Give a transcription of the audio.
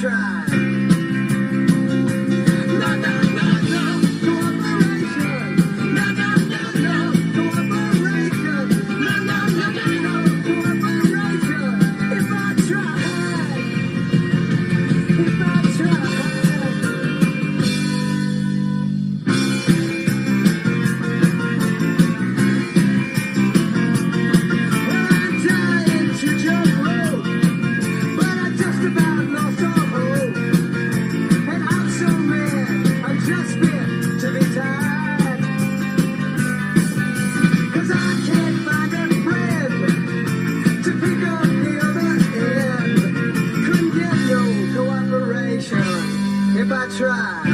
try. If